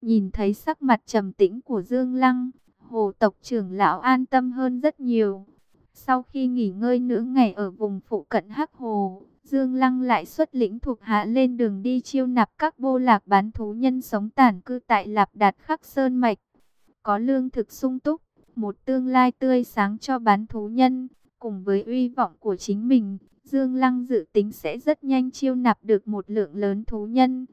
Nhìn thấy sắc mặt trầm tĩnh của Dương Lăng, hồ tộc trưởng lão an tâm hơn rất nhiều. Sau khi nghỉ ngơi nửa ngày ở vùng phụ cận Hắc Hồ, Dương Lăng lại xuất lĩnh thuộc hạ lên đường đi chiêu nạp các bô lạc bán thú nhân sống tản cư tại Lạp Đạt Khắc Sơn Mạch. Có lương thực sung túc, một tương lai tươi sáng cho bán thú nhân, cùng với uy vọng của chính mình, Dương Lăng dự tính sẽ rất nhanh chiêu nạp được một lượng lớn thú nhân.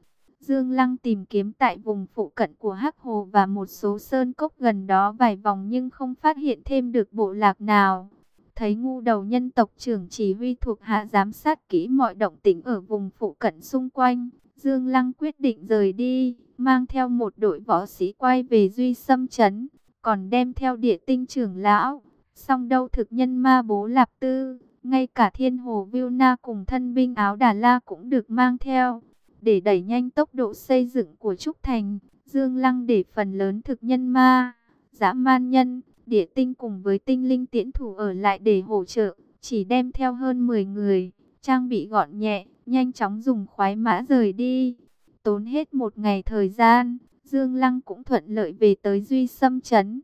Dương Lăng tìm kiếm tại vùng phụ cận của Hắc Hồ và một số sơn cốc gần đó vài vòng nhưng không phát hiện thêm được bộ lạc nào. Thấy ngu đầu nhân tộc trưởng chỉ huy thuộc hạ giám sát kỹ mọi động tĩnh ở vùng phụ cận xung quanh. Dương Lăng quyết định rời đi, mang theo một đội võ sĩ quay về Duy Sâm Trấn, còn đem theo địa tinh trưởng lão. Song đâu thực nhân ma bố Lạp Tư, ngay cả thiên hồ Viu Na cùng thân binh áo Đà La cũng được mang theo. Để đẩy nhanh tốc độ xây dựng của Trúc Thành, Dương Lăng để phần lớn thực nhân ma, dã man nhân, địa tinh cùng với tinh linh tiễn thủ ở lại để hỗ trợ, chỉ đem theo hơn 10 người, trang bị gọn nhẹ, nhanh chóng dùng khoái mã rời đi. Tốn hết một ngày thời gian, Dương Lăng cũng thuận lợi về tới Duy Sâm Trấn.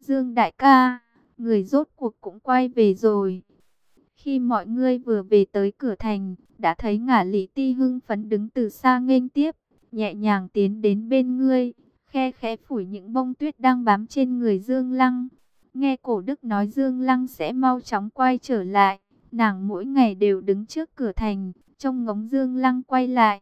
Dương Đại ca, người rốt cuộc cũng quay về rồi. Khi mọi người vừa về tới cửa thành, đã thấy ngả lý ti hưng phấn đứng từ xa nghênh tiếp, nhẹ nhàng tiến đến bên ngươi, khe khẽ phủi những bông tuyết đang bám trên người Dương Lăng. Nghe cổ đức nói Dương Lăng sẽ mau chóng quay trở lại, nàng mỗi ngày đều đứng trước cửa thành, trông ngóng Dương Lăng quay lại.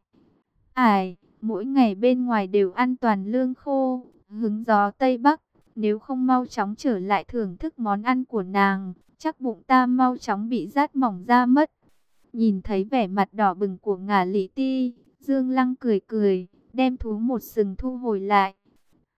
Ải, mỗi ngày bên ngoài đều an toàn lương khô, hứng gió Tây Bắc, nếu không mau chóng trở lại thưởng thức món ăn của nàng, chắc bụng ta mau chóng bị rát mỏng ra mất. Nhìn thấy vẻ mặt đỏ bừng của ngả lý ti, Dương Lăng cười cười, đem thú một sừng thu hồi lại.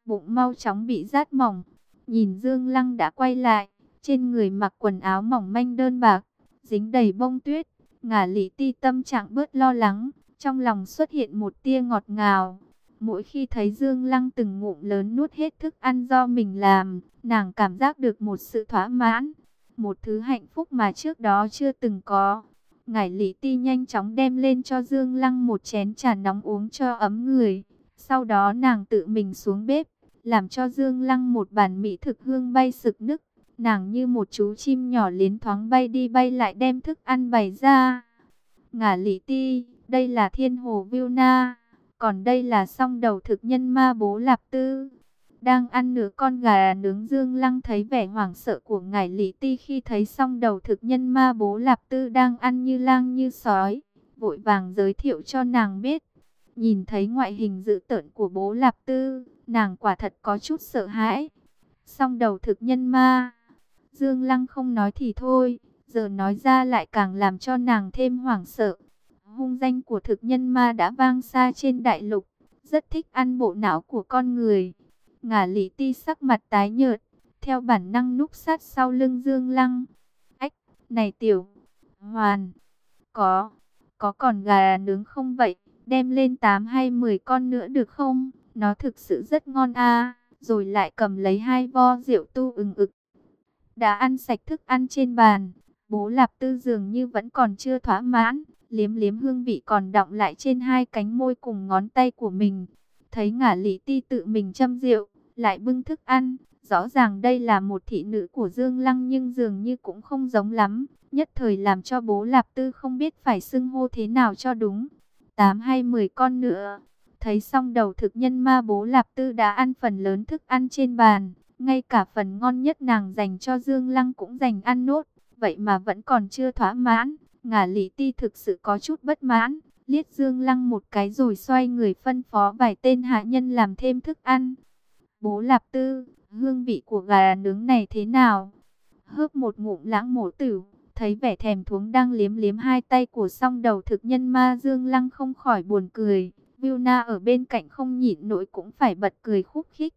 Bụng mau chóng bị rát mỏng, nhìn Dương Lăng đã quay lại, trên người mặc quần áo mỏng manh đơn bạc, dính đầy bông tuyết. Ngả lý ti tâm trạng bớt lo lắng, trong lòng xuất hiện một tia ngọt ngào. Mỗi khi thấy Dương Lăng từng ngụm lớn nuốt hết thức ăn do mình làm, nàng cảm giác được một sự thỏa mãn, một thứ hạnh phúc mà trước đó chưa từng có. Ngải Lý Ti nhanh chóng đem lên cho Dương Lăng một chén trà nóng uống cho ấm người. Sau đó nàng tự mình xuống bếp, làm cho Dương Lăng một bàn mỹ thực hương bay sực nức. Nàng như một chú chim nhỏ liến thoáng bay đi bay lại đem thức ăn bày ra. Ngả Lý Ti, đây là thiên hồ Viu Na, còn đây là song đầu thực nhân ma bố Lạp Tư. Đang ăn nửa con gà nướng Dương Lăng thấy vẻ hoảng sợ của ngải Lý Ti khi thấy song đầu thực nhân ma bố Lạp Tư đang ăn như lang như sói. Vội vàng giới thiệu cho nàng biết. Nhìn thấy ngoại hình dữ tợn của bố Lạp Tư, nàng quả thật có chút sợ hãi. Song đầu thực nhân ma. Dương Lăng không nói thì thôi, giờ nói ra lại càng làm cho nàng thêm hoảng sợ. Hung danh của thực nhân ma đã vang xa trên đại lục, rất thích ăn bộ não của con người. Ngả lý ti sắc mặt tái nhợt, theo bản năng núp sát sau lưng Dương Lăng. Ách, này tiểu, hoàn, có, có còn gà nướng không vậy? Đem lên 8 hay 10 con nữa được không? Nó thực sự rất ngon a Rồi lại cầm lấy hai vo rượu tu ừng ực. Đã ăn sạch thức ăn trên bàn, bố lạp tư dường như vẫn còn chưa thỏa mãn. Liếm liếm hương vị còn đọng lại trên hai cánh môi cùng ngón tay của mình. Thấy ngả lý ti tự mình châm rượu, lại bưng thức ăn. Rõ ràng đây là một thị nữ của Dương Lăng nhưng dường như cũng không giống lắm. Nhất thời làm cho bố Lạp Tư không biết phải xưng hô thế nào cho đúng. Tám hay mười con nữa. Thấy xong đầu thực nhân ma bố Lạp Tư đã ăn phần lớn thức ăn trên bàn. Ngay cả phần ngon nhất nàng dành cho Dương Lăng cũng dành ăn nốt. Vậy mà vẫn còn chưa thỏa mãn. Ngả lý ti thực sự có chút bất mãn liếc Dương Lăng một cái rồi xoay người phân phó vài tên hạ nhân làm thêm thức ăn. Bố Lạp Tư, hương vị của gà nướng này thế nào? Hớp một ngụm lãng mổ tử, thấy vẻ thèm thuống đang liếm liếm hai tay của song đầu thực nhân ma Dương Lăng không khỏi buồn cười. Vilna ở bên cạnh không nhịn nổi cũng phải bật cười khúc khích.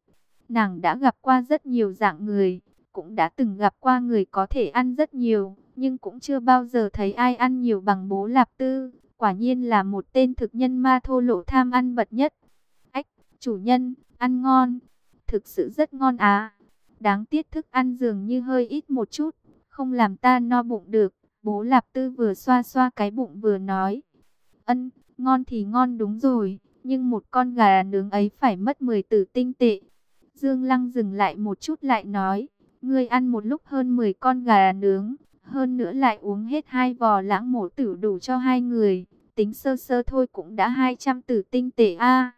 Nàng đã gặp qua rất nhiều dạng người, cũng đã từng gặp qua người có thể ăn rất nhiều, nhưng cũng chưa bao giờ thấy ai ăn nhiều bằng bố Lạp Tư. Quả nhiên là một tên thực nhân ma thô lộ tham ăn bật nhất. Ách, chủ nhân, ăn ngon, thực sự rất ngon á. Đáng tiếc thức ăn dường như hơi ít một chút, không làm ta no bụng được. Bố Lạp Tư vừa xoa xoa cái bụng vừa nói. Ân, ngon thì ngon đúng rồi, nhưng một con gà nướng ấy phải mất 10 tử tinh tệ. Dương Lăng dừng lại một chút lại nói, ngươi ăn một lúc hơn 10 con gà nướng, hơn nữa lại uống hết hai vò lãng mổ tử đủ cho hai người, tính sơ sơ thôi cũng đã 200 tử tinh tệ a. À,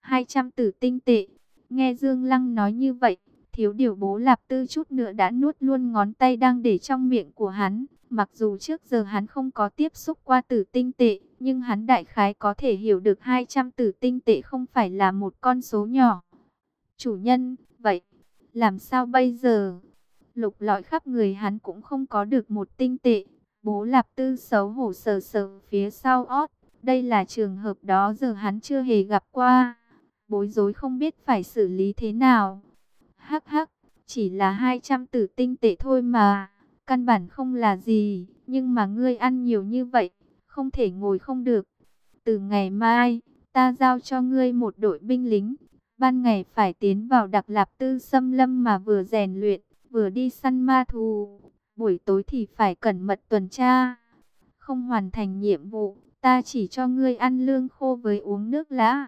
200 tử tinh tệ. Nghe Dương Lăng nói như vậy, thiếu điều bố lạp tư chút nữa đã nuốt luôn ngón tay đang để trong miệng của hắn. Mặc dù trước giờ hắn không có tiếp xúc qua tử tinh tệ, nhưng hắn đại khái có thể hiểu được 200 tử tinh tệ không phải là một con số nhỏ. Chủ nhân, vậy, làm sao bây giờ? Lục lọi khắp người hắn cũng không có được một tinh tệ. Bố lạp tư xấu hổ sờ sờ phía sau ót. Đây là trường hợp đó giờ hắn chưa hề gặp qua. Bối rối không biết phải xử lý thế nào. Hắc hắc, chỉ là 200 tử tinh tệ thôi mà. Căn bản không là gì, nhưng mà ngươi ăn nhiều như vậy, không thể ngồi không được. Từ ngày mai, ta giao cho ngươi một đội binh lính. Ban ngày phải tiến vào đặc lạp tư xâm lâm mà vừa rèn luyện, vừa đi săn ma thù. Buổi tối thì phải cẩn mật tuần tra. Không hoàn thành nhiệm vụ, ta chỉ cho ngươi ăn lương khô với uống nước lã.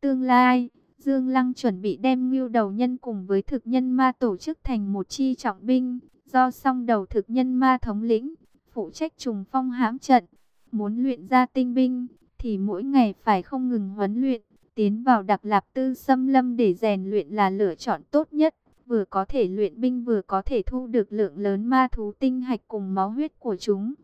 Tương lai, Dương Lăng chuẩn bị đem ngưu đầu nhân cùng với thực nhân ma tổ chức thành một chi trọng binh, do song đầu thực nhân ma thống lĩnh, phụ trách trùng phong hãm trận. Muốn luyện ra tinh binh, thì mỗi ngày phải không ngừng huấn luyện, tiến vào đặc lạp tư xâm lâm để rèn luyện là lựa chọn tốt nhất. Vừa có thể luyện binh vừa có thể thu được lượng lớn ma thú tinh hạch cùng máu huyết của chúng.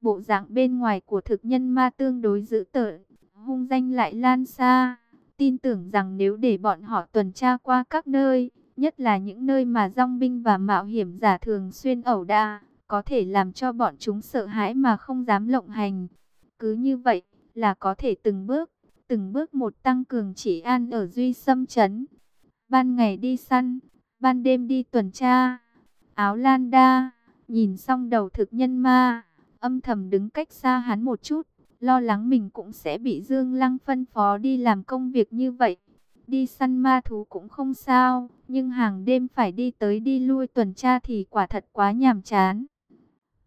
Bộ dạng bên ngoài của thực nhân ma tương đối dữ tợn, hung danh lại lan xa tin tưởng rằng nếu để bọn họ tuần tra qua các nơi, nhất là những nơi mà dòng binh và mạo hiểm giả thường xuyên ẩu đa, có thể làm cho bọn chúng sợ hãi mà không dám lộng hành. Cứ như vậy là có thể từng bước, từng bước một tăng cường chỉ an ở Duy Sâm Trấn. Ban ngày đi săn, ban đêm đi tuần tra. Áo Lan Đa, nhìn xong đầu thực nhân ma, âm thầm đứng cách xa hắn một chút lo lắng mình cũng sẽ bị Dương Lăng phân phó đi làm công việc như vậy. Đi săn ma thú cũng không sao, nhưng hàng đêm phải đi tới đi lui tuần tra thì quả thật quá nhàm chán.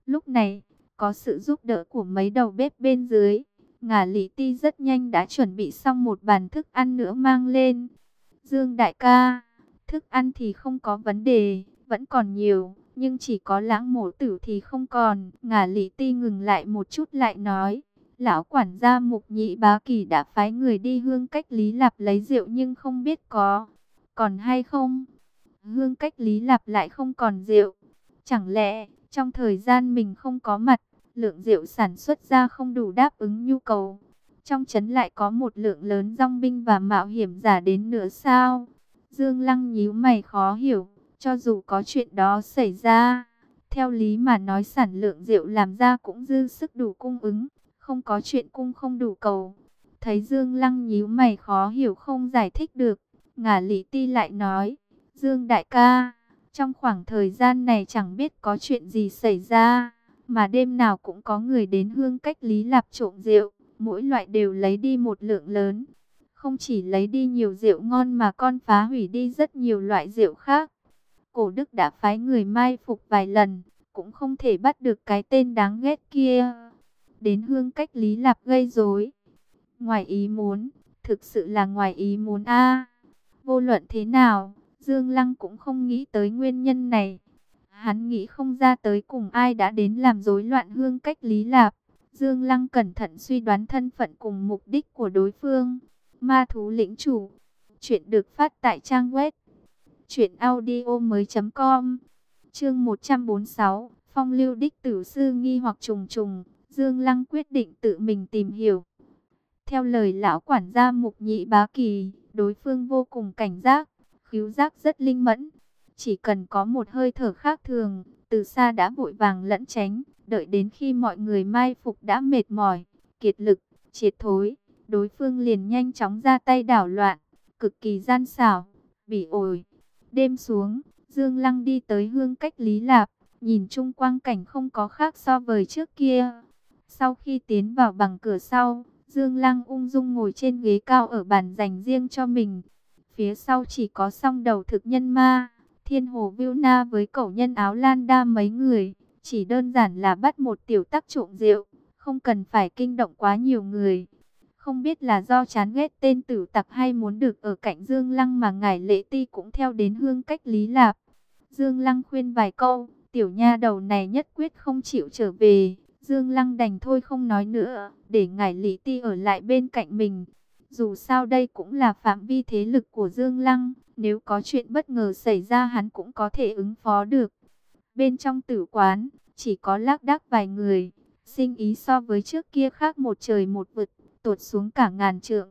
Lúc này, có sự giúp đỡ của mấy đầu bếp bên dưới, ngả lý ti rất nhanh đã chuẩn bị xong một bàn thức ăn nữa mang lên. Dương đại ca, thức ăn thì không có vấn đề, vẫn còn nhiều, nhưng chỉ có lãng mổ tử thì không còn. Ngả lý ti ngừng lại một chút lại nói, Lão quản gia mục nhị bá kỳ đã phái người đi hương cách lý lạp lấy rượu nhưng không biết có, còn hay không. Hương cách lý lạp lại không còn rượu. Chẳng lẽ trong thời gian mình không có mặt, lượng rượu sản xuất ra không đủ đáp ứng nhu cầu. Trong trấn lại có một lượng lớn rong binh và mạo hiểm giả đến nữa sao? Dương Lăng nhíu mày khó hiểu, cho dù có chuyện đó xảy ra. Theo lý mà nói sản lượng rượu làm ra cũng dư sức đủ cung ứng không có chuyện cung không đủ cầu. Thấy Dương Lăng nhíu mày khó hiểu không giải thích được, ngả lý ti lại nói, Dương đại ca, trong khoảng thời gian này chẳng biết có chuyện gì xảy ra, mà đêm nào cũng có người đến hương cách lý lạp trộm rượu, mỗi loại đều lấy đi một lượng lớn. Không chỉ lấy đi nhiều rượu ngon mà con phá hủy đi rất nhiều loại rượu khác. Cổ đức đã phái người mai phục vài lần, cũng không thể bắt được cái tên đáng ghét kia đến hương cách Lý Lạp gây rối. Ngoài ý muốn, thực sự là ngoài ý muốn a. vô luận thế nào, Dương Lăng cũng không nghĩ tới nguyên nhân này. Hắn nghĩ không ra tới cùng ai đã đến làm rối loạn hương cách Lý Lạp. Dương Lăng cẩn thận suy đoán thân phận cùng mục đích của đối phương. Ma thú lĩnh chủ. Chuyện được phát tại trang web. Chuyện audio mới.com Chương 146 Phong lưu đích tử sư nghi hoặc trùng trùng Dương Lăng quyết định tự mình tìm hiểu. Theo lời lão quản gia Mục Nhị Bá Kỳ, đối phương vô cùng cảnh giác, khíu giác rất linh mẫn. Chỉ cần có một hơi thở khác thường, từ xa đã vội vàng lẫn tránh, đợi đến khi mọi người mai phục đã mệt mỏi, kiệt lực, triệt thối, đối phương liền nhanh chóng ra tay đảo loạn, cực kỳ gian xảo, bỉ ổi. Đêm xuống, Dương Lăng đi tới hương cách Lý Lạp, nhìn chung quang cảnh không có khác so với trước kia. Sau khi tiến vào bằng cửa sau, Dương Lăng ung dung ngồi trên ghế cao ở bàn dành riêng cho mình. Phía sau chỉ có song đầu thực nhân ma, thiên hồ viu na với cẩu nhân áo lan đa mấy người. Chỉ đơn giản là bắt một tiểu tắc trộm rượu, không cần phải kinh động quá nhiều người. Không biết là do chán ghét tên tử tặc hay muốn được ở cạnh Dương Lăng mà ngài lệ ti cũng theo đến hương cách Lý Lạp. Dương Lăng khuyên vài câu, tiểu nha đầu này nhất quyết không chịu trở về. Dương Lăng đành thôi không nói nữa, để ngài lý ti ở lại bên cạnh mình. Dù sao đây cũng là phạm vi thế lực của Dương Lăng, nếu có chuyện bất ngờ xảy ra hắn cũng có thể ứng phó được. Bên trong tử quán, chỉ có lác đác vài người, sinh ý so với trước kia khác một trời một vực, tụt xuống cả ngàn trượng.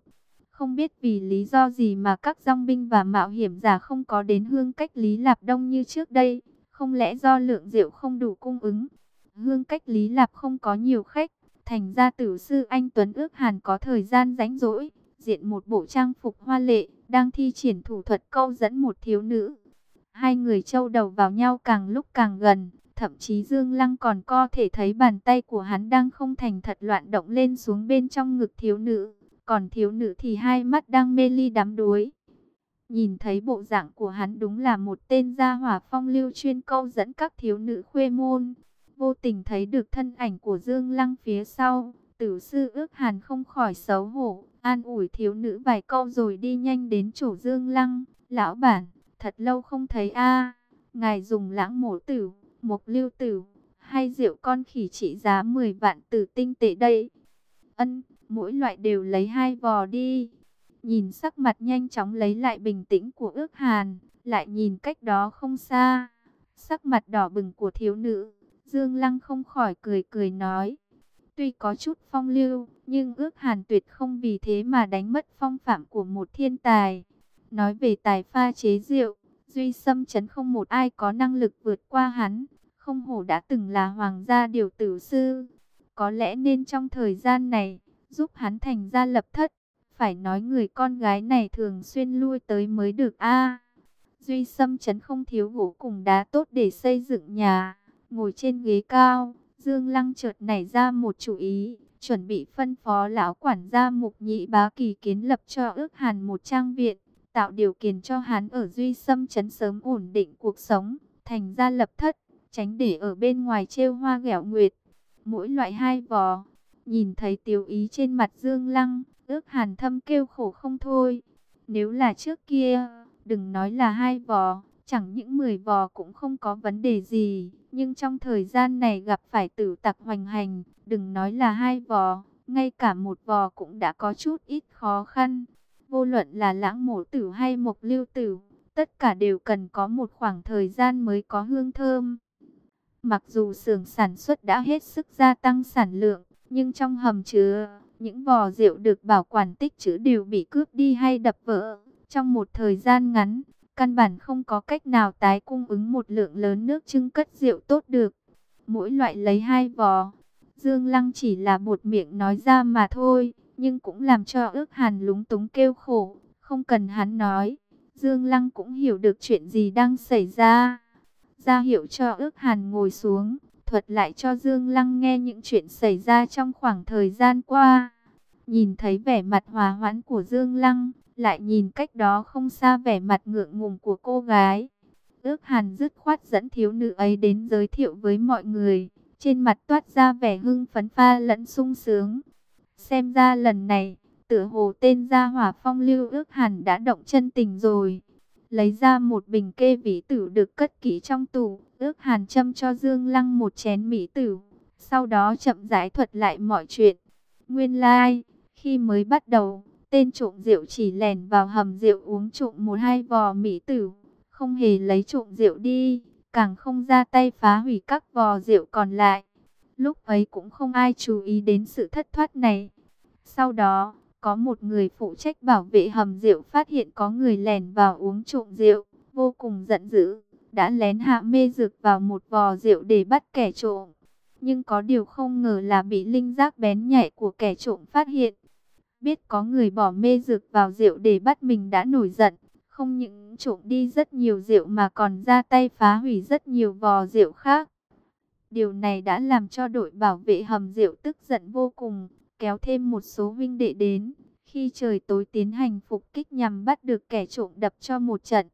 Không biết vì lý do gì mà các dòng binh và mạo hiểm giả không có đến hương cách Lý Lạp Đông như trước đây, không lẽ do lượng rượu không đủ cung ứng. Hương cách Lý Lạp không có nhiều khách, thành ra tử sư anh Tuấn ước hàn có thời gian rảnh rỗi, diện một bộ trang phục hoa lệ, đang thi triển thủ thuật câu dẫn một thiếu nữ. Hai người trâu đầu vào nhau càng lúc càng gần, thậm chí Dương Lăng còn co thể thấy bàn tay của hắn đang không thành thật loạn động lên xuống bên trong ngực thiếu nữ, còn thiếu nữ thì hai mắt đang mê ly đắm đuối. Nhìn thấy bộ dạng của hắn đúng là một tên gia hỏa phong lưu chuyên câu dẫn các thiếu nữ khuê môn. Vô tình thấy được thân ảnh của Dương Lăng phía sau, tử sư ước hàn không khỏi xấu hổ, an ủi thiếu nữ vài câu rồi đi nhanh đến chỗ Dương Lăng. Lão bản, thật lâu không thấy a ngài dùng lãng mổ tử, một lưu tử, hay rượu con khỉ trị giá 10 vạn tử tinh tệ đây. Ân, mỗi loại đều lấy hai vò đi. Nhìn sắc mặt nhanh chóng lấy lại bình tĩnh của ước hàn, lại nhìn cách đó không xa. Sắc mặt đỏ bừng của thiếu nữ, Dương Lăng không khỏi cười cười nói. Tuy có chút phong lưu, nhưng ước hàn tuyệt không vì thế mà đánh mất phong phạm của một thiên tài. Nói về tài pha chế rượu, Duy xâm chấn không một ai có năng lực vượt qua hắn. Không hổ đã từng là hoàng gia điều tử sư. Có lẽ nên trong thời gian này, giúp hắn thành ra lập thất. Phải nói người con gái này thường xuyên lui tới mới được a Duy xâm chấn không thiếu gỗ cùng đá tốt để xây dựng nhà. Ngồi trên ghế cao, Dương Lăng chợt nảy ra một chủ ý, chuẩn bị phân phó lão quản gia mục nhị bá kỳ kiến lập cho ước hàn một trang viện, tạo điều kiện cho hắn ở Duy Sâm chấn sớm ổn định cuộc sống, thành ra lập thất, tránh để ở bên ngoài trêu hoa ghẹo nguyệt. Mỗi loại hai vò, nhìn thấy tiêu ý trên mặt Dương Lăng, ước hàn thâm kêu khổ không thôi. Nếu là trước kia, đừng nói là hai vò, chẳng những 10 vò cũng không có vấn đề gì. Nhưng trong thời gian này gặp phải tử tặc hoành hành, đừng nói là hai vò, ngay cả một vò cũng đã có chút ít khó khăn. Vô luận là lãng mổ tử hay mộc lưu tử, tất cả đều cần có một khoảng thời gian mới có hương thơm. Mặc dù xưởng sản xuất đã hết sức gia tăng sản lượng, nhưng trong hầm chứa, những vò rượu được bảo quản tích trữ đều bị cướp đi hay đập vỡ. Trong một thời gian ngắn, căn bản không có cách nào tái cung ứng một lượng lớn nước trưng cất rượu tốt được. Mỗi loại lấy hai vò. Dương Lăng chỉ là một miệng nói ra mà thôi, nhưng cũng làm cho ước hàn lúng túng kêu khổ, không cần hắn nói. Dương Lăng cũng hiểu được chuyện gì đang xảy ra. Ra hiệu cho ước hàn ngồi xuống, thuật lại cho Dương Lăng nghe những chuyện xảy ra trong khoảng thời gian qua. Nhìn thấy vẻ mặt hòa hoãn của Dương Lăng, lại nhìn cách đó không xa vẻ mặt ngượng ngùng của cô gái. Ước hàn dứt khoát dẫn thiếu nữ ấy đến giới thiệu với mọi người. Trên mặt toát ra vẻ hưng phấn pha lẫn sung sướng. Xem ra lần này, tựa hồ tên gia hỏa phong lưu ước hàn đã động chân tình rồi. Lấy ra một bình kê vĩ tử được cất kỹ trong tủ. Ước hàn châm cho Dương Lăng một chén mỹ tử. Sau đó chậm giải thuật lại mọi chuyện. Nguyên lai, like, khi mới bắt đầu, Tên trộm rượu chỉ lèn vào hầm rượu uống trộm một hai vò mỹ tử, không hề lấy trộm rượu đi, càng không ra tay phá hủy các vò rượu còn lại. Lúc ấy cũng không ai chú ý đến sự thất thoát này. Sau đó, có một người phụ trách bảo vệ hầm rượu phát hiện có người lèn vào uống trộm rượu, vô cùng giận dữ, đã lén hạ mê dược vào một vò rượu để bắt kẻ trộm. Nhưng có điều không ngờ là bị linh giác bén nhạy của kẻ trộm phát hiện. Biết có người bỏ mê dược vào rượu để bắt mình đã nổi giận. Không những trộm đi rất nhiều rượu mà còn ra tay phá hủy rất nhiều vò rượu khác. Điều này đã làm cho đội bảo vệ hầm rượu tức giận vô cùng, kéo thêm một số vinh đệ đến. Khi trời tối tiến hành phục kích nhằm bắt được kẻ trộm đập cho một trận.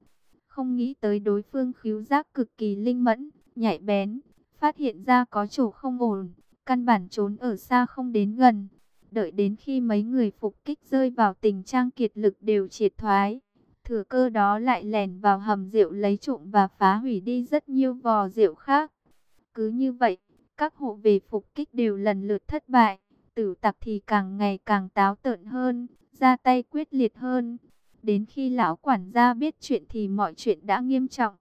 Không nghĩ tới đối phương khíu giác cực kỳ linh mẫn, nhạy bén, phát hiện ra có chỗ không ổn, căn bản trốn ở xa không đến gần. Đợi đến khi mấy người phục kích rơi vào tình trạng kiệt lực đều triệt thoái. Thừa cơ đó lại lèn vào hầm rượu lấy trộm và phá hủy đi rất nhiều vò rượu khác. Cứ như vậy, các hộ về phục kích đều lần lượt thất bại. Tử tặc thì càng ngày càng táo tợn hơn, ra tay quyết liệt hơn. Đến khi lão quản gia biết chuyện thì mọi chuyện đã nghiêm trọng.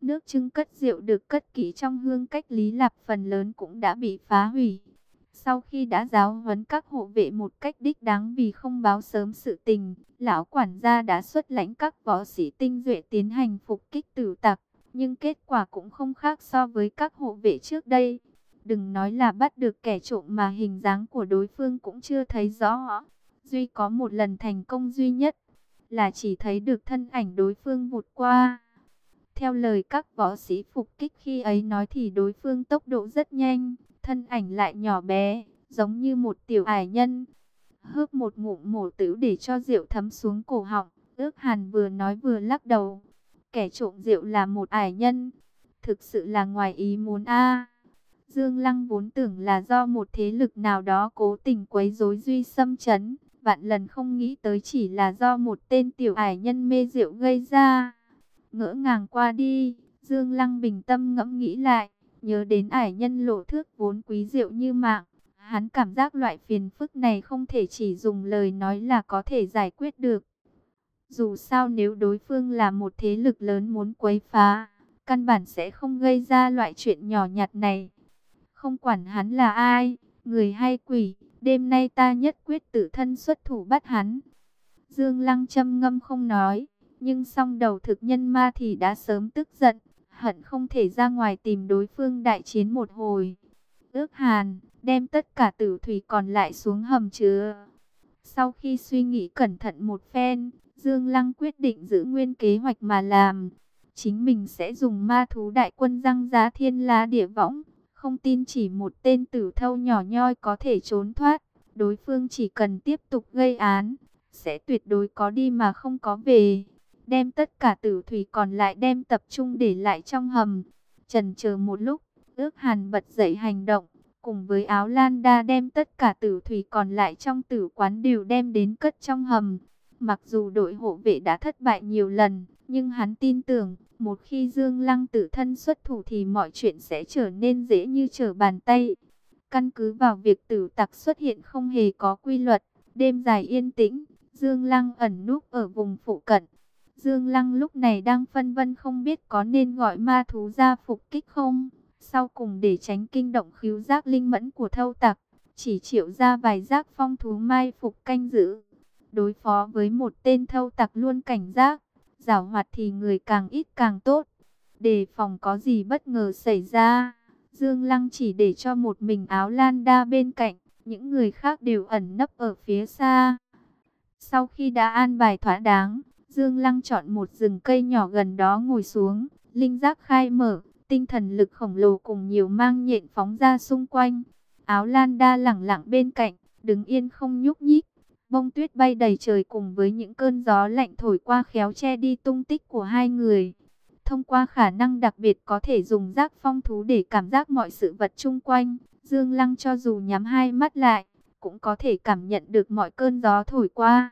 Nước trưng cất rượu được cất kỹ trong hương cách lý lạp phần lớn cũng đã bị phá hủy. Sau khi đã giáo huấn các hộ vệ một cách đích đáng vì không báo sớm sự tình, lão quản gia đã xuất lãnh các võ sĩ tinh duệ tiến hành phục kích tử tặc, nhưng kết quả cũng không khác so với các hộ vệ trước đây. Đừng nói là bắt được kẻ trộm mà hình dáng của đối phương cũng chưa thấy rõ. Duy có một lần thành công duy nhất, là chỉ thấy được thân ảnh đối phương vụt qua. Theo lời các võ sĩ phục kích khi ấy nói thì đối phương tốc độ rất nhanh, thân ảnh lại nhỏ bé, giống như một tiểu ải nhân. Hớp một ngụm mổ tử để cho rượu thấm xuống cổ họng, ước hàn vừa nói vừa lắc đầu. Kẻ trộm rượu là một ải nhân, thực sự là ngoài ý muốn a. Dương Lăng vốn tưởng là do một thế lực nào đó cố tình quấy rối Duy xâm chấn, vạn lần không nghĩ tới chỉ là do một tên tiểu ải nhân mê rượu gây ra. Ngỡ ngàng qua đi, Dương Lăng bình tâm ngẫm nghĩ lại, nhớ đến ải nhân lộ thước vốn quý rượu như mạng. Hắn cảm giác loại phiền phức này không thể chỉ dùng lời nói là có thể giải quyết được. Dù sao nếu đối phương là một thế lực lớn muốn quấy phá, căn bản sẽ không gây ra loại chuyện nhỏ nhặt này. Không quản hắn là ai, người hay quỷ, đêm nay ta nhất quyết tự thân xuất thủ bắt hắn. Dương Lăng châm ngâm không nói, nhưng song đầu thực nhân ma thì đã sớm tức giận, hận không thể ra ngoài tìm đối phương đại chiến một hồi. Ước hàn, đem tất cả tử thủy còn lại xuống hầm chứa. Sau khi suy nghĩ cẩn thận một phen, Dương Lăng quyết định giữ nguyên kế hoạch mà làm. Chính mình sẽ dùng ma thú đại quân răng giá thiên lá địa võng. Không tin chỉ một tên tử thâu nhỏ nhoi có thể trốn thoát. Đối phương chỉ cần tiếp tục gây án, sẽ tuyệt đối có đi mà không có về đem tất cả tử thủy còn lại đem tập trung để lại trong hầm. Trần chờ một lúc, ước hàn bật dậy hành động, cùng với áo lan đa đem tất cả tử thủy còn lại trong tử quán đều đem đến cất trong hầm. Mặc dù đội hộ vệ đã thất bại nhiều lần, nhưng hắn tin tưởng, một khi Dương Lăng tự thân xuất thủ thì mọi chuyện sẽ trở nên dễ như trở bàn tay. Căn cứ vào việc tử tặc xuất hiện không hề có quy luật, đêm dài yên tĩnh, Dương Lăng ẩn núp ở vùng phụ cận, Dương Lăng lúc này đang phân vân không biết có nên gọi ma thú ra phục kích không. Sau cùng để tránh kinh động khíu giác linh mẫn của thâu tặc, chỉ triệu ra vài giác phong thú mai phục canh giữ. Đối phó với một tên thâu tặc luôn cảnh giác, giảo hoạt thì người càng ít càng tốt. Đề phòng có gì bất ngờ xảy ra, Dương Lăng chỉ để cho một mình áo lan đa bên cạnh, những người khác đều ẩn nấp ở phía xa. Sau khi đã an bài thỏa đáng, Dương Lăng chọn một rừng cây nhỏ gần đó ngồi xuống, linh giác khai mở, tinh thần lực khổng lồ cùng nhiều mang nhện phóng ra xung quanh. Áo Lan đa lẳng lặng bên cạnh, đứng yên không nhúc nhích. Bông tuyết bay đầy trời cùng với những cơn gió lạnh thổi qua khéo che đi tung tích của hai người. Thông qua khả năng đặc biệt có thể dùng giác phong thú để cảm giác mọi sự vật chung quanh, Dương Lăng cho dù nhắm hai mắt lại, cũng có thể cảm nhận được mọi cơn gió thổi qua.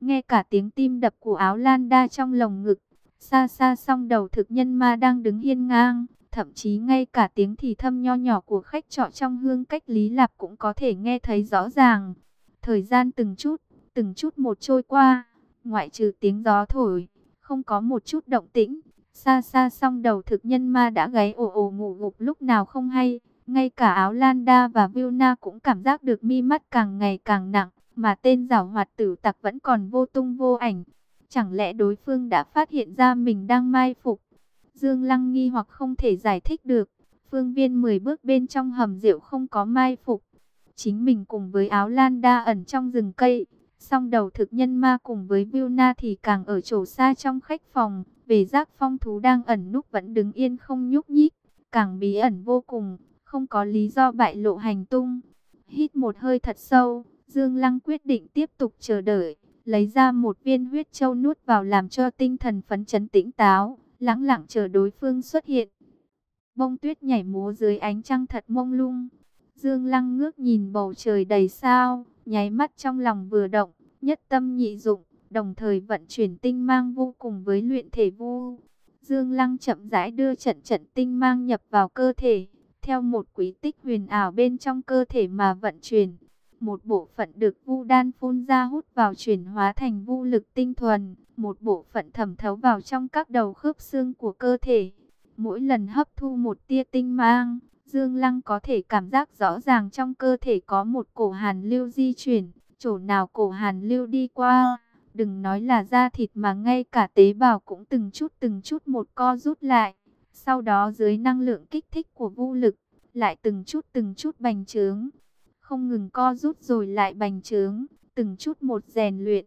Nghe cả tiếng tim đập của áo lan đa trong lồng ngực. Xa xa song đầu thực nhân ma đang đứng hiên ngang. Thậm chí ngay cả tiếng thì thâm nho nhỏ của khách trọ trong hương cách lý lạp cũng có thể nghe thấy rõ ràng. Thời gian từng chút, từng chút một trôi qua. Ngoại trừ tiếng gió thổi, không có một chút động tĩnh. Xa xa song đầu thực nhân ma đã gáy ồ ồ ngủ gục lúc nào không hay. Ngay cả áo Landa và Vilna cũng cảm giác được mi mắt càng ngày càng nặng mà tên giảo hoạt tử tặc vẫn còn vô tung vô ảnh. Chẳng lẽ đối phương đã phát hiện ra mình đang mai phục? Dương Lăng nghi hoặc không thể giải thích được. Phương viên 10 bước bên trong hầm rượu không có mai phục. Chính mình cùng với áo lan đa ẩn trong rừng cây. Song đầu thực nhân ma cùng với Vilna thì càng ở chỗ xa trong khách phòng. Về giác phong thú đang ẩn núp vẫn đứng yên không nhúc nhích. Càng bí ẩn vô cùng, không có lý do bại lộ hành tung. Hít một hơi thật sâu, Dương Lăng quyết định tiếp tục chờ đợi, lấy ra một viên huyết châu nuốt vào làm cho tinh thần phấn chấn tĩnh táo, lắng lặng chờ đối phương xuất hiện. Bông tuyết nhảy múa dưới ánh trăng thật mông lung. Dương Lăng ngước nhìn bầu trời đầy sao, nháy mắt trong lòng vừa động, nhất tâm nhị dụng, đồng thời vận chuyển tinh mang vô cùng với luyện thể vu. Dương Lăng chậm rãi đưa trận trận tinh mang nhập vào cơ thể, theo một quý tích huyền ảo bên trong cơ thể mà vận chuyển. Một bộ phận được vu đan phun ra hút vào chuyển hóa thành vu lực tinh thuần, một bộ phận thẩm thấu vào trong các đầu khớp xương của cơ thể. Mỗi lần hấp thu một tia tinh mang, Dương Lăng có thể cảm giác rõ ràng trong cơ thể có một cổ hàn lưu di chuyển, chỗ nào cổ hàn lưu đi qua, đừng nói là da thịt mà ngay cả tế bào cũng từng chút từng chút một co rút lại. Sau đó dưới năng lượng kích thích của vũ lực, lại từng chút từng chút bành trướng, không ngừng co rút rồi lại bành trướng, từng chút một rèn luyện.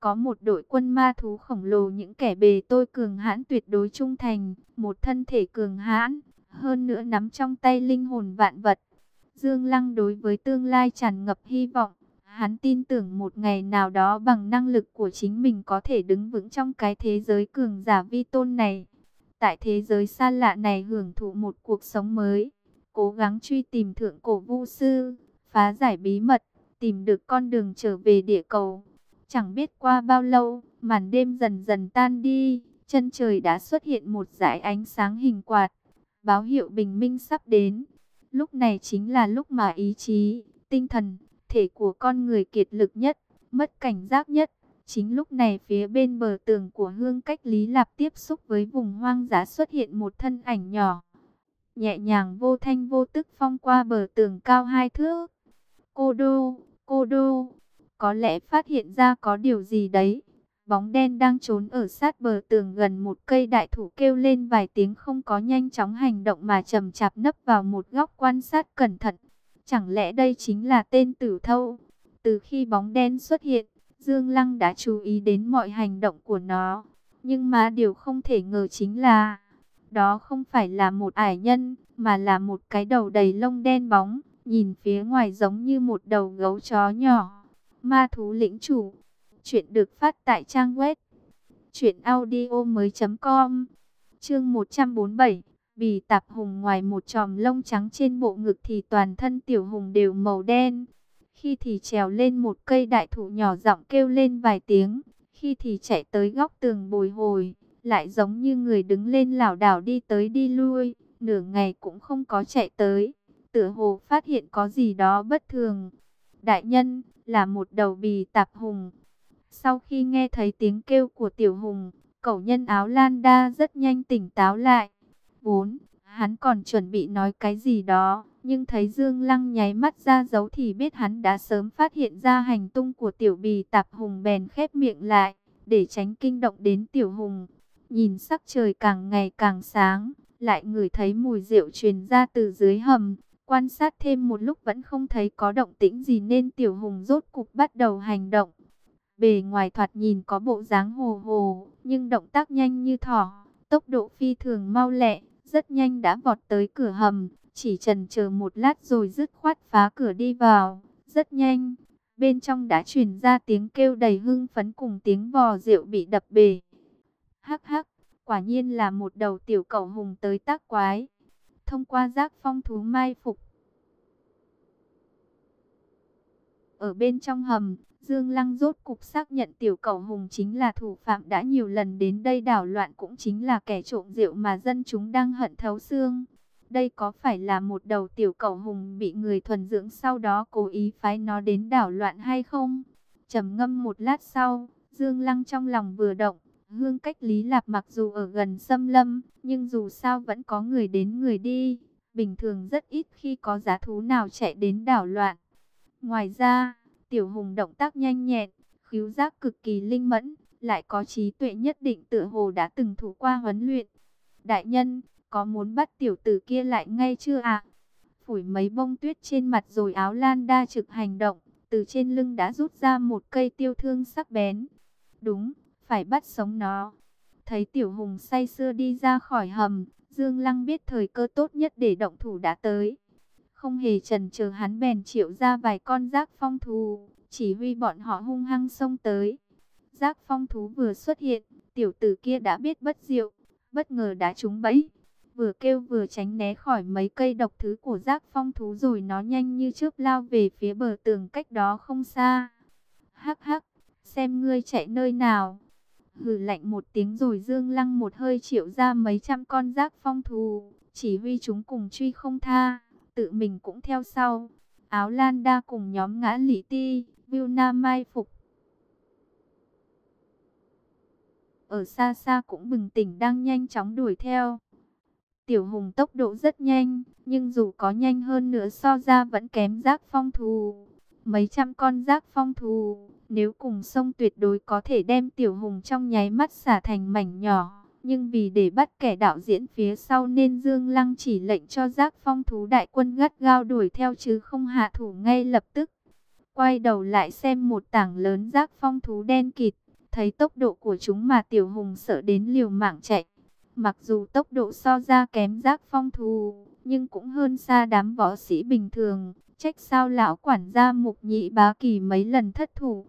Có một đội quân ma thú khổng lồ những kẻ bề tôi cường hãn tuyệt đối trung thành, một thân thể cường hãn, hơn nữa nắm trong tay linh hồn vạn vật. Dương Lăng đối với tương lai tràn ngập hy vọng, hắn tin tưởng một ngày nào đó bằng năng lực của chính mình có thể đứng vững trong cái thế giới cường giả vi tôn này. Tại thế giới xa lạ này hưởng thụ một cuộc sống mới, cố gắng truy tìm thượng cổ vu sư, phá giải bí mật, tìm được con đường trở về địa cầu. Chẳng biết qua bao lâu, màn đêm dần dần tan đi, chân trời đã xuất hiện một dải ánh sáng hình quạt báo hiệu bình minh sắp đến. Lúc này chính là lúc mà ý chí, tinh thần, thể của con người kiệt lực nhất, mất cảnh giác nhất. Chính lúc này phía bên bờ tường của hương cách Lý Lạp tiếp xúc với vùng hoang dã xuất hiện một thân ảnh nhỏ. Nhẹ nhàng vô thanh vô tức phong qua bờ tường cao hai thước. Cô đô, cô đô, có lẽ phát hiện ra có điều gì đấy. Bóng đen đang trốn ở sát bờ tường gần một cây đại thụ kêu lên vài tiếng không có nhanh chóng hành động mà chầm chạp nấp vào một góc quan sát cẩn thận. Chẳng lẽ đây chính là tên tử thâu? Từ khi bóng đen xuất hiện, Dương Lăng đã chú ý đến mọi hành động của nó. Nhưng mà điều không thể ngờ chính là, đó không phải là một ải nhân, mà là một cái đầu đầy lông đen bóng, nhìn phía ngoài giống như một đầu gấu chó nhỏ. Ma thú lĩnh chủ Chuyện được phát tại trang web truyệnaudiomoi.com. Chương 147. Bì tạp hùng ngoài một tròm lông trắng trên bộ ngực thì toàn thân tiểu hùng đều màu đen. Khi thì trèo lên một cây đại thụ nhỏ giọng kêu lên vài tiếng, khi thì chạy tới góc tường bồi hồi, lại giống như người đứng lên lảo đảo đi tới đi lui, nửa ngày cũng không có chạy tới, tựa hồ phát hiện có gì đó bất thường. Đại nhân, là một đầu bì tạp hùng, sau khi nghe thấy tiếng kêu của Tiểu Hùng, cẩu nhân áo lan đa rất nhanh tỉnh táo lại. Vốn, hắn còn chuẩn bị nói cái gì đó, nhưng thấy Dương Lăng nháy mắt ra dấu thì biết hắn đã sớm phát hiện ra hành tung của Tiểu Bì Tạp Hùng bèn khép miệng lại, để tránh kinh động đến Tiểu Hùng. Nhìn sắc trời càng ngày càng sáng, lại ngửi thấy mùi rượu truyền ra từ dưới hầm. Quan sát thêm một lúc vẫn không thấy có động tĩnh gì nên Tiểu Hùng rốt cục bắt đầu hành động. Bề ngoài thoạt nhìn có bộ dáng hồ hồ, nhưng động tác nhanh như thỏ, tốc độ phi thường mau lẹ, rất nhanh đã vọt tới cửa hầm, chỉ trần chờ một lát rồi dứt khoát phá cửa đi vào, rất nhanh. Bên trong đã truyền ra tiếng kêu đầy hưng phấn cùng tiếng vò rượu bị đập bể. Hắc hắc, quả nhiên là một đầu tiểu cẩu hùng tới tác quái. Thông qua giác phong thú mai phục. Ở bên trong hầm, Dương Lăng rốt cục xác nhận tiểu cầu hùng chính là thủ phạm đã nhiều lần đến đây đảo loạn cũng chính là kẻ trộm rượu mà dân chúng đang hận thấu xương. Đây có phải là một đầu tiểu cầu hùng bị người thuần dưỡng sau đó cố ý phái nó đến đảo loạn hay không? trầm ngâm một lát sau, Dương Lăng trong lòng vừa động, hương cách Lý Lạp mặc dù ở gần xâm lâm, nhưng dù sao vẫn có người đến người đi, bình thường rất ít khi có giá thú nào chạy đến đảo loạn. Ngoài ra, Tiểu Hùng động tác nhanh nhẹn, khiếu giác cực kỳ linh mẫn, lại có trí tuệ nhất định tựa hồ đã từng thủ qua huấn luyện. Đại nhân, có muốn bắt tiểu tử kia lại ngay chưa ạ? À? Phủi mấy bông tuyết trên mặt rồi áo lan đa trực hành động, từ trên lưng đã rút ra một cây tiêu thương sắc bén. Đúng, phải bắt sống nó. Thấy tiểu hùng say sưa đi ra khỏi hầm, Dương Lăng biết thời cơ tốt nhất để động thủ đã tới. Không hề trần chờ hắn bèn triệu ra vài con giác phong thú, chỉ huy bọn họ hung hăng xông tới. Giác phong thú vừa xuất hiện, tiểu tử kia đã biết bất diệu, bất ngờ đã trúng bẫy. vừa kêu vừa tránh né khỏi mấy cây độc thứ của giác phong thú rồi nó nhanh như chớp lao về phía bờ tường cách đó không xa. Hắc hắc, xem ngươi chạy nơi nào. Hừ lạnh một tiếng rồi Dương Lăng một hơi triệu ra mấy trăm con giác phong thú, chỉ huy chúng cùng truy không tha, tự mình cũng theo sau. Áo Lan đa cùng nhóm ngã lý ti, Vilna mai phục. Ở xa xa cũng bừng tỉnh đang nhanh chóng đuổi theo. Tiểu hùng tốc độ rất nhanh, nhưng dù có nhanh hơn nữa so ra vẫn kém giác phong thù. Mấy trăm con giác phong thù, nếu cùng sông tuyệt đối có thể đem tiểu hùng trong nháy mắt xả thành mảnh nhỏ. Nhưng vì để bắt kẻ đạo diễn phía sau nên Dương Lăng chỉ lệnh cho giác phong thú đại quân gắt gao đuổi theo chứ không hạ thủ ngay lập tức. Quay đầu lại xem một tảng lớn giác phong thú đen kịt, thấy tốc độ của chúng mà tiểu hùng sợ đến liều mạng chạy. Mặc dù tốc độ so ra kém giác phong thú, nhưng cũng hơn xa đám võ sĩ bình thường. Trách sao lão quản gia mục nhị bá kỳ mấy lần thất thủ.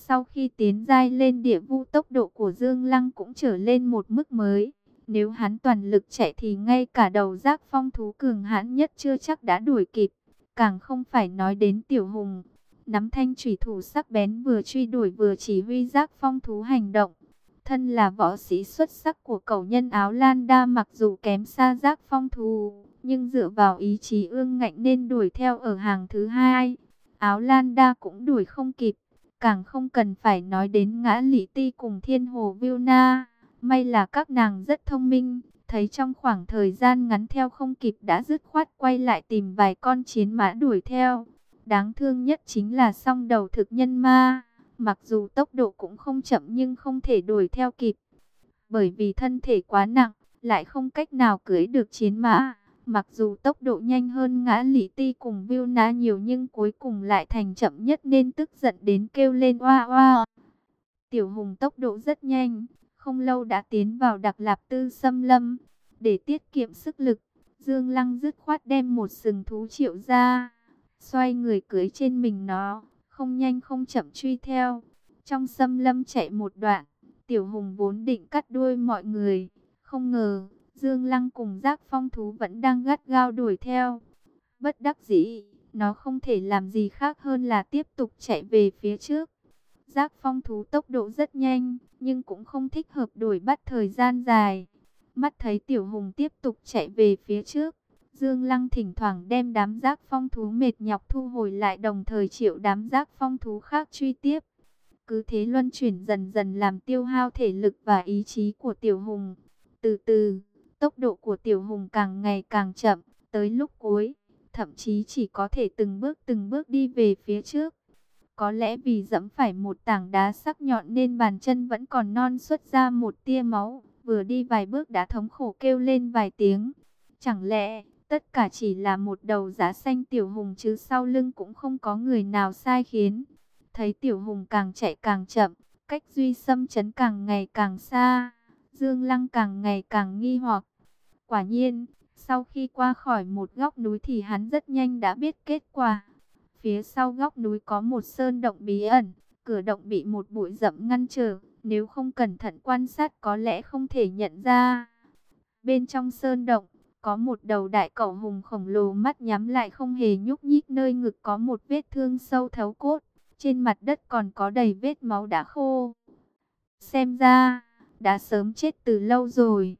Sau khi tiến giai lên địa vu tốc độ của Dương Lăng cũng trở lên một mức mới. Nếu hắn toàn lực chạy thì ngay cả đầu giác phong thú cường hãn nhất chưa chắc đã đuổi kịp. Càng không phải nói đến tiểu hùng. Nắm thanh thủy thủ sắc bén vừa truy đuổi vừa chỉ huy giác phong thú hành động. Thân là võ sĩ xuất sắc của cầu nhân áo lan đa mặc dù kém xa giác phong thú, nhưng dựa vào ý chí ương ngạnh nên đuổi theo ở hàng thứ hai. Áo lan đa cũng đuổi không kịp, càng không cần phải nói đến ngã lý ti cùng thiên hồ Vilna. May là các nàng rất thông minh, thấy trong khoảng thời gian ngắn theo không kịp đã dứt khoát quay lại tìm vài con chiến mã đuổi theo. Đáng thương nhất chính là song đầu thực nhân ma. Mặc dù tốc độ cũng không chậm nhưng không thể đuổi theo kịp. Bởi vì thân thể quá nặng, lại không cách nào cưới được chiến mã. Mặc dù tốc độ nhanh hơn ngã lý ti cùng viu ná nhiều nhưng cuối cùng lại thành chậm nhất nên tức giận đến kêu lên oa oa. Tiểu hùng tốc độ rất nhanh, không lâu đã tiến vào đặc lạp tư xâm lâm. Để tiết kiệm sức lực, Dương Lăng dứt khoát đem một sừng thú triệu ra, xoay người cưới trên mình nó, không nhanh không chậm truy theo. Trong xâm lâm chạy một đoạn, tiểu hùng vốn định cắt đuôi mọi người, không ngờ Dương Lăng cùng giác phong thú vẫn đang gắt gao đuổi theo. Bất đắc dĩ, nó không thể làm gì khác hơn là tiếp tục chạy về phía trước. Giác phong thú tốc độ rất nhanh, nhưng cũng không thích hợp đuổi bắt thời gian dài. Mắt thấy tiểu hùng tiếp tục chạy về phía trước. Dương Lăng thỉnh thoảng đem đám giác phong thú mệt nhọc thu hồi lại đồng thời triệu đám giác phong thú khác truy tiếp. Cứ thế luân chuyển dần dần làm tiêu hao thể lực và ý chí của tiểu hùng. Từ từ, Tốc độ của tiểu hùng càng ngày càng chậm, tới lúc cuối, thậm chí chỉ có thể từng bước từng bước đi về phía trước. Có lẽ vì dẫm phải một tảng đá sắc nhọn nên bàn chân vẫn còn non xuất ra một tia máu, vừa đi vài bước đã thống khổ kêu lên vài tiếng. Chẳng lẽ, tất cả chỉ là một đầu giá xanh tiểu hùng chứ sau lưng cũng không có người nào sai khiến. Thấy tiểu hùng càng chạy càng chậm, cách duy xâm chấn càng ngày càng xa. Dương Lăng càng ngày càng nghi hoặc. Quả nhiên, sau khi qua khỏi một góc núi thì hắn rất nhanh đã biết kết quả. Phía sau góc núi có một sơn động bí ẩn, cửa động bị một bụi rậm ngăn trở, nếu không cẩn thận quan sát có lẽ không thể nhận ra. Bên trong sơn động, có một đầu đại cẩu hùng khổng lồ mắt nhắm lại không hề nhúc nhích nơi ngực có một vết thương sâu thấu cốt, trên mặt đất còn có đầy vết máu đã khô. Xem ra, đã sớm chết từ lâu rồi.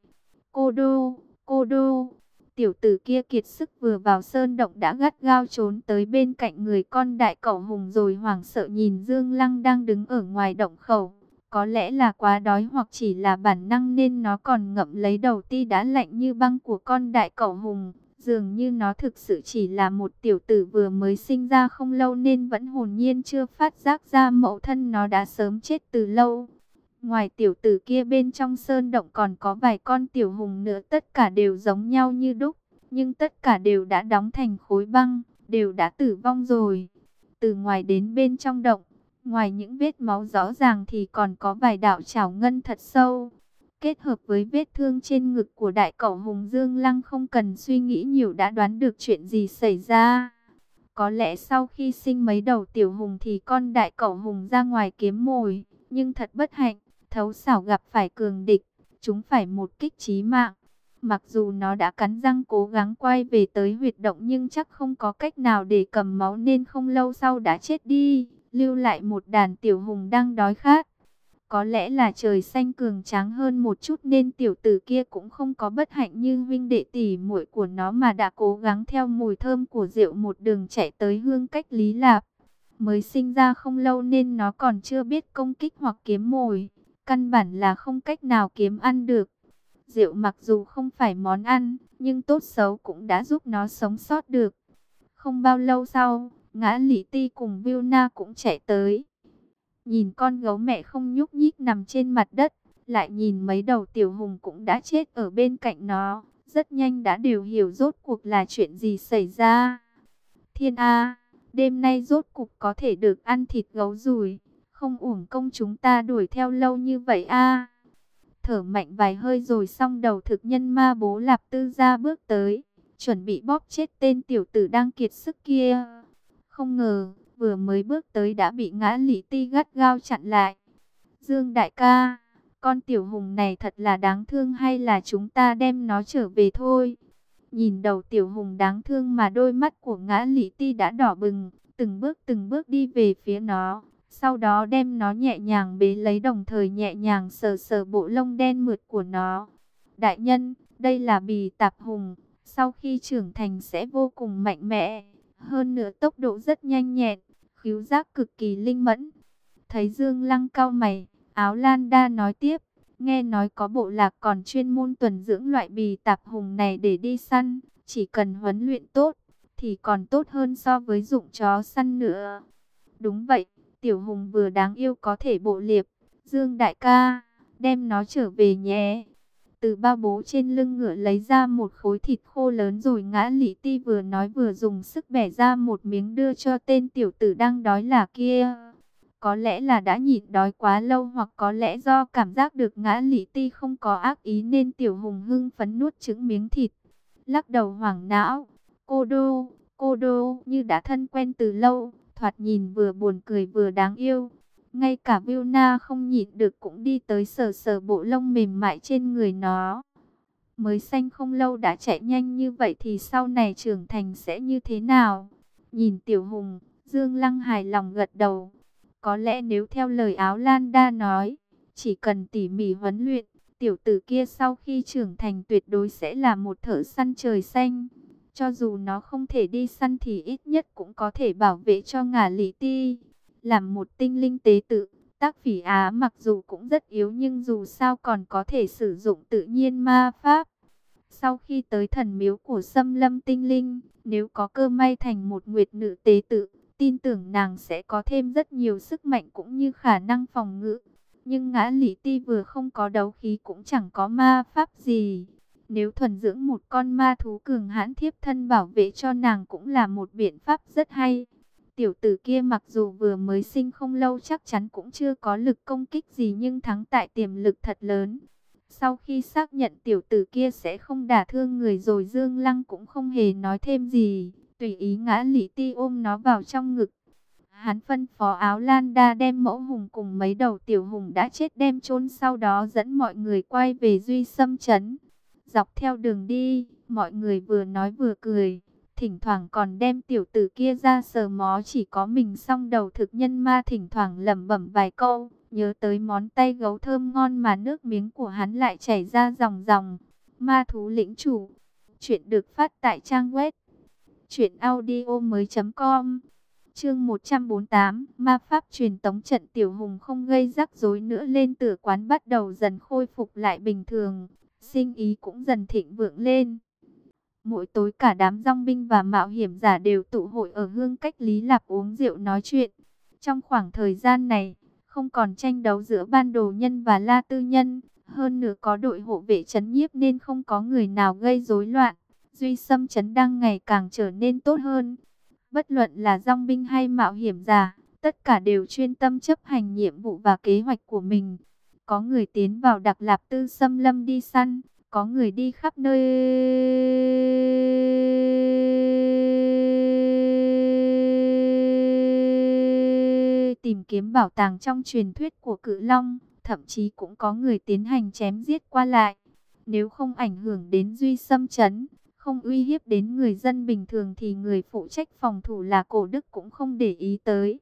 Cô Đô, cô Đô, tiểu tử kia kiệt sức vừa vào sơn động đã gắt gao trốn tới bên cạnh người con đại cẩu hùng rồi hoảng sợ nhìn Dương Lăng đang đứng ở ngoài động khẩu. Có lẽ là quá đói hoặc chỉ là bản năng nên nó còn ngậm lấy đầu ti đá lạnh như băng của con đại cẩu hùng. Dường như nó thực sự chỉ là một tiểu tử vừa mới sinh ra không lâu nên vẫn hồn nhiên chưa phát giác ra mẫu thân nó đã sớm chết từ lâu. Ngoài tiểu tử kia bên trong sơn động còn có vài con tiểu hùng nữa tất cả đều giống nhau như đúc. Nhưng tất cả đều đã đóng thành khối băng, đều đã tử vong rồi. Từ ngoài đến bên trong động, ngoài những vết máu rõ ràng thì còn có vài đạo trào ngân thật sâu. Kết hợp với vết thương trên ngực của đại cẩu hùng Dương Lăng không cần suy nghĩ nhiều đã đoán được chuyện gì xảy ra. Có lẽ sau khi sinh mấy đầu tiểu hùng thì con đại cẩu hùng ra ngoài kiếm mồi, nhưng thật bất hạnh thấu xảo gặp phải cường địch, chúng phải một kích chí mạng. Mặc dù nó đã cắn răng cố gắng quay về tới huyệt động nhưng chắc không có cách nào để cầm máu nên không lâu sau đã chết đi, lưu lại một đàn tiểu hùng đang đói khát. Có lẽ là trời xanh cường tráng hơn một chút nên tiểu tử kia cũng không có bất hạnh như huynh đệ tỷ muội của nó mà đã cố gắng theo mùi thơm của rượu một đường chạy tới hương cách Lý Lạp. Mới sinh ra không lâu nên nó còn chưa biết công kích hoặc kiếm mồi, căn bản là không cách nào kiếm ăn được. Rượu mặc dù không phải món ăn, nhưng tốt xấu cũng đã giúp nó sống sót được. Không bao lâu sau, ngã lý ti cùng Vilna cũng chạy tới. Nhìn con gấu mẹ không nhúc nhích nằm trên mặt đất, lại nhìn mấy đầu tiểu hùng cũng đã chết ở bên cạnh nó. Rất nhanh đã đều hiểu rốt cuộc là chuyện gì xảy ra. Thiên A, đêm nay rốt cuộc có thể được ăn thịt gấu rồi. Không uổng công chúng ta đuổi theo lâu như vậy a Thở mạnh vài hơi rồi xong đầu thực nhân ma bố lạp tư ra bước tới. Chuẩn bị bóp chết tên tiểu tử đang kiệt sức kia. Không ngờ, vừa mới bước tới đã bị ngã lý ti gắt gao chặn lại. Dương đại ca, con tiểu hùng này thật là đáng thương hay là chúng ta đem nó trở về thôi. Nhìn đầu tiểu hùng đáng thương mà đôi mắt của ngã lý ti đã đỏ bừng, từng bước từng bước đi về phía nó. Sau đó đem nó nhẹ nhàng bế lấy đồng thời nhẹ nhàng sờ sờ bộ lông đen mượt của nó. Đại nhân, đây là bì tạp hùng, sau khi trưởng thành sẽ vô cùng mạnh mẽ, hơn nữa tốc độ rất nhanh nhẹn khiếu giác cực kỳ linh mẫn. Thấy Dương Lăng cao mày, áo Lan Đa nói tiếp, nghe nói có bộ lạc còn chuyên môn tuần dưỡng loại bì tạp hùng này để đi săn, chỉ cần huấn luyện tốt, thì còn tốt hơn so với dụng chó săn nữa. Đúng vậy, tiểu hùng vừa đáng yêu có thể bộ liệp, Dương đại ca, đem nó trở về nhé. Từ ba bố trên lưng ngựa lấy ra một khối thịt khô lớn rồi ngã lý ti vừa nói vừa dùng sức bẻ ra một miếng đưa cho tên tiểu tử đang đói là kia. Có lẽ là đã nhịn đói quá lâu hoặc có lẽ do cảm giác được ngã lý ti không có ác ý nên tiểu hùng hưng phấn nuốt trứng miếng thịt. Lắc đầu hoảng não, cô đô, cô đô như đã thân quen từ lâu, thoạt nhìn vừa buồn cười vừa đáng yêu. Ngay cả Vilna không nhịn được cũng đi tới sờ sờ bộ lông mềm mại trên người nó. Mới xanh không lâu đã chạy nhanh như vậy thì sau này trưởng thành sẽ như thế nào? Nhìn Tiểu Hùng, Dương Lăng hài lòng gật đầu. Có lẽ nếu theo lời áo Lan Đa nói, chỉ cần tỉ mỉ huấn luyện, tiểu tử kia sau khi trưởng thành tuyệt đối sẽ là một thợ săn trời xanh. Cho dù nó không thể đi săn thì ít nhất cũng có thể bảo vệ cho ngả lý ti làm một tinh linh tế tự. Tác phỉ Á mặc dù cũng rất yếu nhưng dù sao còn có thể sử dụng tự nhiên ma pháp. Sau khi tới thần miếu của xâm lâm tinh linh, nếu có cơ may thành một nguyệt nữ tế tự, tin tưởng nàng sẽ có thêm rất nhiều sức mạnh cũng như khả năng phòng ngự. Nhưng ngã lý ti vừa không có đấu khí cũng chẳng có ma pháp gì. Nếu thuần dưỡng một con ma thú cường hãn thiếp thân bảo vệ cho nàng cũng là một biện pháp rất hay. Tiểu tử kia mặc dù vừa mới sinh không lâu chắc chắn cũng chưa có lực công kích gì nhưng thắng tại tiềm lực thật lớn. Sau khi xác nhận tiểu tử kia sẽ không đả thương người rồi Dương Lăng cũng không hề nói thêm gì, tùy ý ngã lý ti ôm nó vào trong ngực. Hắn phân phó áo Lan Đa đem mẫu hùng cùng mấy đầu tiểu hùng đã chết đem chôn sau đó dẫn mọi người quay về Duy Sâm Trấn. Dọc theo đường đi, mọi người vừa nói vừa cười thỉnh thoảng còn đem tiểu tử kia ra sờ mó chỉ có mình song đầu thực nhân ma thỉnh thoảng lẩm bẩm vài câu, nhớ tới món tay gấu thơm ngon mà nước miếng của hắn lại chảy ra dòng dòng. Ma thú lĩnh chủ, chuyện được phát tại trang web truyệnaudiomoi.com. Chương 148, ma pháp truyền tống trận tiểu hùng không gây rắc rối nữa lên tử quán bắt đầu dần khôi phục lại bình thường, sinh ý cũng dần thịnh vượng lên. Mỗi tối cả đám rong binh và mạo hiểm giả đều tụ hội ở hương cách Lý Lạp uống rượu nói chuyện. Trong khoảng thời gian này, không còn tranh đấu giữa ban đồ nhân và la tư nhân. Hơn nữa có đội hộ vệ chấn nhiếp nên không có người nào gây rối loạn. Duy xâm chấn đang ngày càng trở nên tốt hơn. Bất luận là rong binh hay mạo hiểm giả, tất cả đều chuyên tâm chấp hành nhiệm vụ và kế hoạch của mình. Có người tiến vào đặc lạp tư xâm lâm đi săn, có người đi khắp nơi tìm kiếm bảo tàng trong truyền thuyết của cự long, thậm chí cũng có người tiến hành chém giết qua lại. Nếu không ảnh hưởng đến duy xâm chấn, không uy hiếp đến người dân bình thường thì người phụ trách phòng thủ là cổ đức cũng không để ý tới.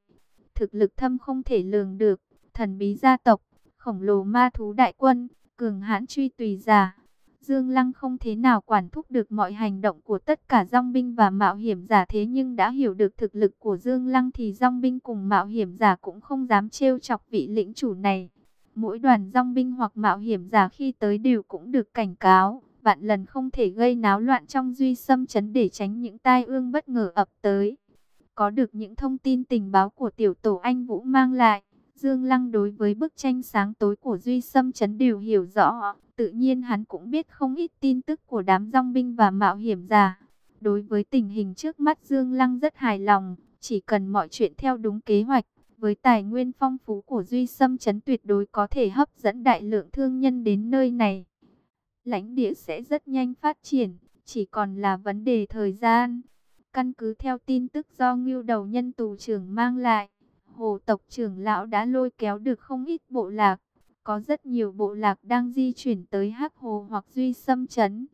Thực lực thâm không thể lường được, thần bí gia tộc, khổng lồ ma thú đại quân, cường hãn truy tùy giả. Dương Lăng không thế nào quản thúc được mọi hành động của tất cả dòng binh và mạo hiểm giả thế nhưng đã hiểu được thực lực của Dương Lăng thì dòng binh cùng mạo hiểm giả cũng không dám trêu chọc vị lĩnh chủ này. Mỗi đoàn dòng binh hoặc mạo hiểm giả khi tới đều cũng được cảnh cáo, vạn lần không thể gây náo loạn trong duy xâm chấn để tránh những tai ương bất ngờ ập tới. Có được những thông tin tình báo của tiểu tổ anh Vũ mang lại, Dương Lăng đối với bức tranh sáng tối của Duy Sâm Trấn đều hiểu rõ, tự nhiên hắn cũng biết không ít tin tức của đám rong binh và mạo hiểm giả. Đối với tình hình trước mắt Dương Lăng rất hài lòng, chỉ cần mọi chuyện theo đúng kế hoạch, với tài nguyên phong phú của Duy Sâm Trấn tuyệt đối có thể hấp dẫn đại lượng thương nhân đến nơi này. Lãnh địa sẽ rất nhanh phát triển, chỉ còn là vấn đề thời gian. Căn cứ theo tin tức do Ngưu Đầu Nhân Tù trưởng mang lại, Hồ tộc trưởng lão đã lôi kéo được không ít bộ lạc. Có rất nhiều bộ lạc đang di chuyển tới Hắc Hồ hoặc Duy Sâm Trấn.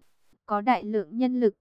Có đại lượng nhân lực,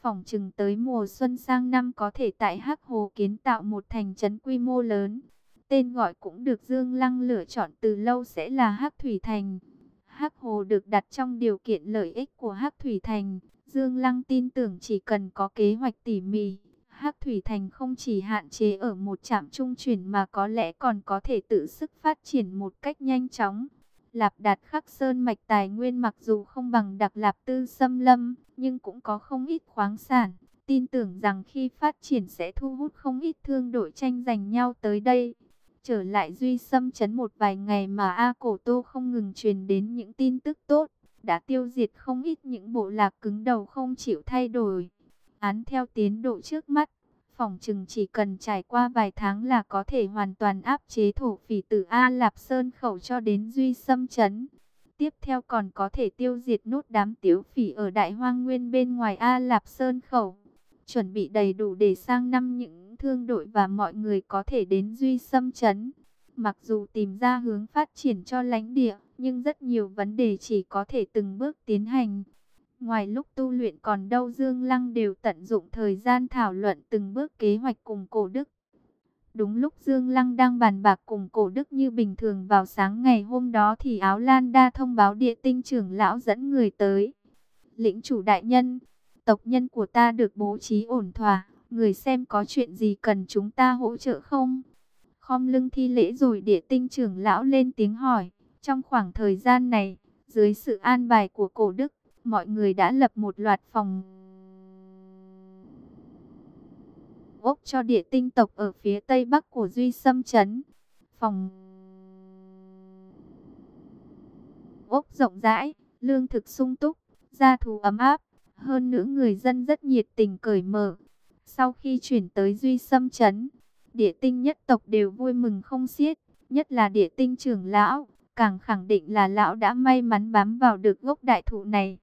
phòng chừng tới mùa xuân sang năm có thể tại Hắc Hồ kiến tạo một thành trấn quy mô lớn. Tên gọi cũng được Dương Lăng lựa chọn từ lâu sẽ là Hắc Thủy Thành. Hắc Hồ được đặt trong điều kiện lợi ích của Hắc Thủy Thành. Dương Lăng tin tưởng chỉ cần có kế hoạch tỉ mỉ, Hắc Thủy Thành không chỉ hạn chế ở một trạm trung chuyển mà có lẽ còn có thể tự sức phát triển một cách nhanh chóng. Lạp Đạt Khắc Sơn mạch tài nguyên mặc dù không bằng Đặc Lạp Tư Xâm Lâm, nhưng cũng có không ít khoáng sản. Tin tưởng rằng khi phát triển sẽ thu hút không ít thương đội tranh giành nhau tới đây. Trở lại Duy Sâm chấn một vài ngày mà A Cổ Tô không ngừng truyền đến những tin tức tốt, đã tiêu diệt không ít những bộ lạc cứng đầu không chịu thay đổi. Án theo tiến độ trước mắt, phòng chừng chỉ cần trải qua vài tháng là có thể hoàn toàn áp chế thổ phỉ từ A Lạp Sơn khẩu cho đến Duy Sâm Trấn. Tiếp theo còn có thể tiêu diệt nốt đám tiếu phỉ ở Đại Hoang Nguyên bên ngoài A Lạp Sơn khẩu. Chuẩn bị đầy đủ để sang năm những thương đội và mọi người có thể đến Duy Sâm Trấn. Mặc dù tìm ra hướng phát triển cho lãnh địa, nhưng rất nhiều vấn đề chỉ có thể từng bước tiến hành. Ngoài lúc tu luyện còn đâu Dương Lăng đều tận dụng thời gian thảo luận từng bước kế hoạch cùng cổ đức. Đúng lúc Dương Lăng đang bàn bạc cùng cổ đức như bình thường vào sáng ngày hôm đó thì áo lan đa thông báo địa tinh trưởng lão dẫn người tới. Lĩnh chủ đại nhân, tộc nhân của ta được bố trí ổn thỏa, người xem có chuyện gì cần chúng ta hỗ trợ không? Khom lưng thi lễ rồi địa tinh trưởng lão lên tiếng hỏi. Trong khoảng thời gian này, dưới sự an bài của cổ đức, mọi người đã lập một loạt phòng ốc cho địa tinh tộc ở phía tây bắc của Duy Sâm Trấn. Phòng ốc rộng rãi, lương thực sung túc, gia thú ấm áp, hơn nữa người dân rất nhiệt tình cởi mở. Sau khi chuyển tới Duy Sâm Trấn, địa tinh nhất tộc đều vui mừng không xiết, nhất là địa tinh trưởng lão, càng khẳng định là lão đã may mắn bám vào được gốc đại thụ này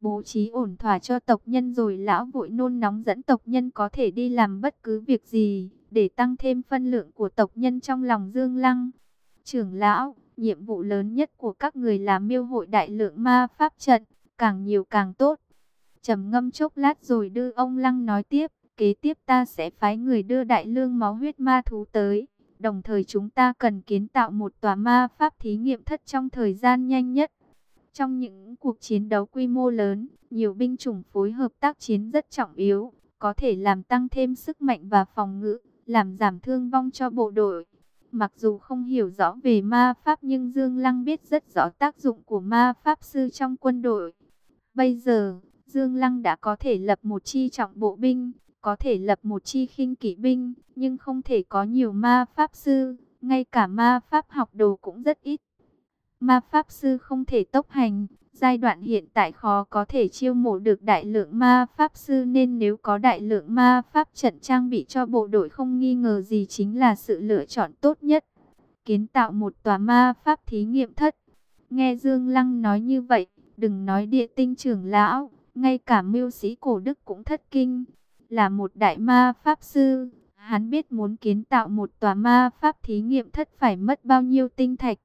bố trí ổn thỏa cho tộc nhân rồi lão vội nôn nóng dẫn tộc nhân có thể đi làm bất cứ việc gì, để tăng thêm phân lượng của tộc nhân trong lòng Dương Lăng. Trưởng lão, nhiệm vụ lớn nhất của các người là miêu hội đại lượng ma pháp trận, càng nhiều càng tốt. trầm ngâm chốc lát rồi đưa ông Lăng nói tiếp, kế tiếp ta sẽ phái người đưa đại lương máu huyết ma thú tới. Đồng thời chúng ta cần kiến tạo một tòa ma pháp thí nghiệm thất trong thời gian nhanh nhất. Trong những cuộc chiến đấu quy mô lớn, nhiều binh chủng phối hợp tác chiến rất trọng yếu, có thể làm tăng thêm sức mạnh và phòng ngự, làm giảm thương vong cho bộ đội. Mặc dù không hiểu rõ về ma pháp nhưng Dương Lăng biết rất rõ tác dụng của ma pháp sư trong quân đội. Bây giờ, Dương Lăng đã có thể lập một chi trọng bộ binh, có thể lập một chi khinh kỵ binh, nhưng không thể có nhiều ma pháp sư, ngay cả ma pháp học đồ cũng rất ít. Ma Pháp Sư không thể tốc hành, giai đoạn hiện tại khó có thể chiêu mộ được đại lượng Ma Pháp Sư nên nếu có đại lượng Ma Pháp trận trang bị cho bộ đội không nghi ngờ gì chính là sự lựa chọn tốt nhất. Kiến tạo một tòa Ma Pháp thí nghiệm thất. Nghe Dương Lăng nói như vậy, đừng nói địa tinh trưởng lão, ngay cả mưu sĩ cổ đức cũng thất kinh. Là một đại ma Pháp Sư, hắn biết muốn kiến tạo một tòa ma Pháp thí nghiệm thất phải mất bao nhiêu tinh thạch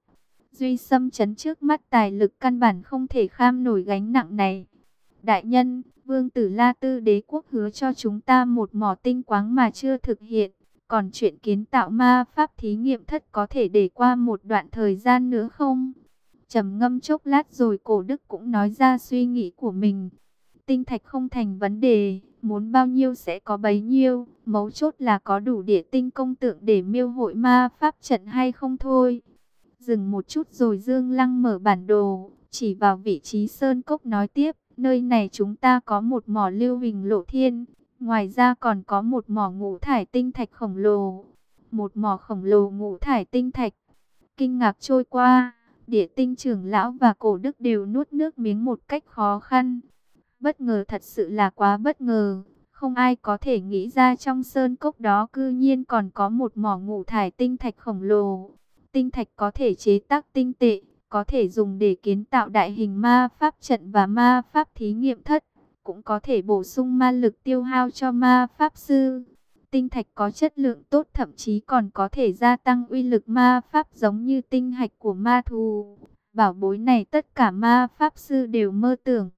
Duy xâm chấn trước mắt tài lực căn bản không thể kham nổi gánh nặng này. Đại nhân, vương tử La Tư đế quốc hứa cho chúng ta một mỏ tinh quáng mà chưa thực hiện. Còn chuyện kiến tạo ma pháp thí nghiệm thất có thể để qua một đoạn thời gian nữa không? trầm ngâm chốc lát rồi cổ đức cũng nói ra suy nghĩ của mình. Tinh thạch không thành vấn đề, muốn bao nhiêu sẽ có bấy nhiêu, mấu chốt là có đủ địa tinh công tượng để miêu hội ma pháp trận hay không thôi. Dừng một chút rồi Dương Lăng mở bản đồ, chỉ vào vị trí sơn cốc nói tiếp, nơi này chúng ta có một mỏ lưu hình lộ thiên, ngoài ra còn có một mỏ ngũ thải tinh thạch khổng lồ, một mỏ khổng lồ ngũ thải tinh thạch. Kinh ngạc trôi qua, địa tinh trưởng lão và cổ đức đều nuốt nước miếng một cách khó khăn. Bất ngờ thật sự là quá bất ngờ. Không ai có thể nghĩ ra trong sơn cốc đó cư nhiên còn có một mỏ ngũ thải tinh thạch khổng lồ. Tinh thạch có thể chế tác tinh tệ, có thể dùng để kiến tạo đại hình ma pháp trận và ma pháp thí nghiệm thất. Cũng có thể bổ sung ma lực tiêu hao cho ma pháp sư. Tinh thạch có chất lượng tốt thậm chí còn có thể gia tăng uy lực ma pháp giống như tinh hạch của ma thù. Bảo bối này tất cả ma pháp sư đều mơ tưởng.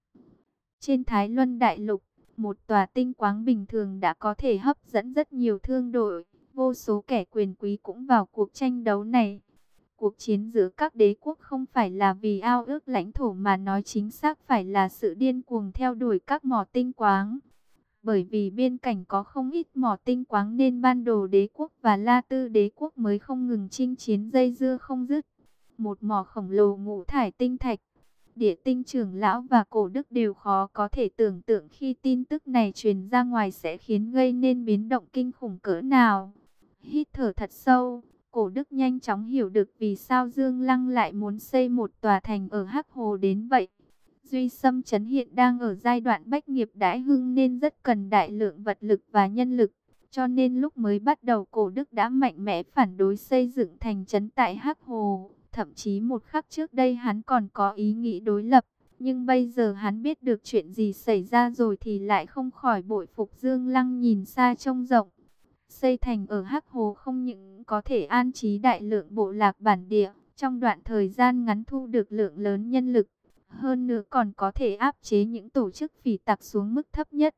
Trên Thái Luân Đại Lục, một tòa tinh quáng bình thường đã có thể hấp dẫn rất nhiều thương đội. Vô số kẻ quyền quý cũng vào cuộc tranh đấu này. Cuộc chiến giữa các đế quốc không phải là vì ao ước lãnh thổ mà nói chính xác phải là sự điên cuồng theo đuổi các mỏ tinh quáng. Bởi vì biên cảnh có không ít mỏ tinh quáng nên ban đồ đế quốc và la tư đế quốc mới không ngừng chinh chiến dây dưa không dứt. Một mỏ khổng lồ ngũ thải tinh thạch địa tinh trưởng lão và cổ đức đều khó có thể tưởng tượng khi tin tức này truyền ra ngoài sẽ khiến gây nên biến động kinh khủng cỡ nào. Hít thở thật sâu, cổ đức nhanh chóng hiểu được vì sao Dương Lăng lại muốn xây một tòa thành ở Hắc Hồ đến vậy. Duy Sâm Trấn hiện đang ở giai đoạn bách nghiệp đãi hưng nên rất cần đại lượng vật lực và nhân lực. Cho nên lúc mới bắt đầu cổ đức đã mạnh mẽ phản đối xây dựng thành trấn tại Hắc Hồ. Thậm chí một khắc trước đây hắn còn có ý nghĩ đối lập. Nhưng bây giờ hắn biết được chuyện gì xảy ra rồi thì lại không khỏi bội phục Dương Lăng nhìn xa trông rộng. Xây thành ở Hắc Hồ không những có thể an trí đại lượng bộ lạc bản địa, trong đoạn thời gian ngắn thu được lượng lớn nhân lực. Hơn nữa còn có thể áp chế những tổ chức phỉ tặc xuống mức thấp nhất.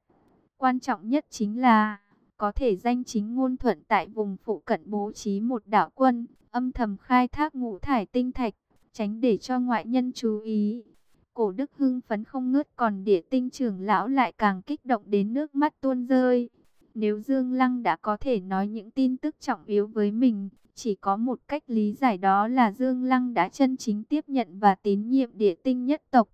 Quan trọng nhất chính là có thể danh chính ngôn thuận tại vùng phụ cận bố trí một đạo quân, âm thầm khai thác ngũ thải tinh thạch, tránh để cho ngoại nhân chú ý. Cổ đức hưng phấn không ngớt còn địa tinh trưởng lão lại càng kích động đến nước mắt tuôn rơi. Nếu Dương Lăng đã có thể nói những tin tức trọng yếu với mình, chỉ có một cách lý giải đó là Dương Lăng đã chân chính tiếp nhận và tín nhiệm địa tinh nhất tộc.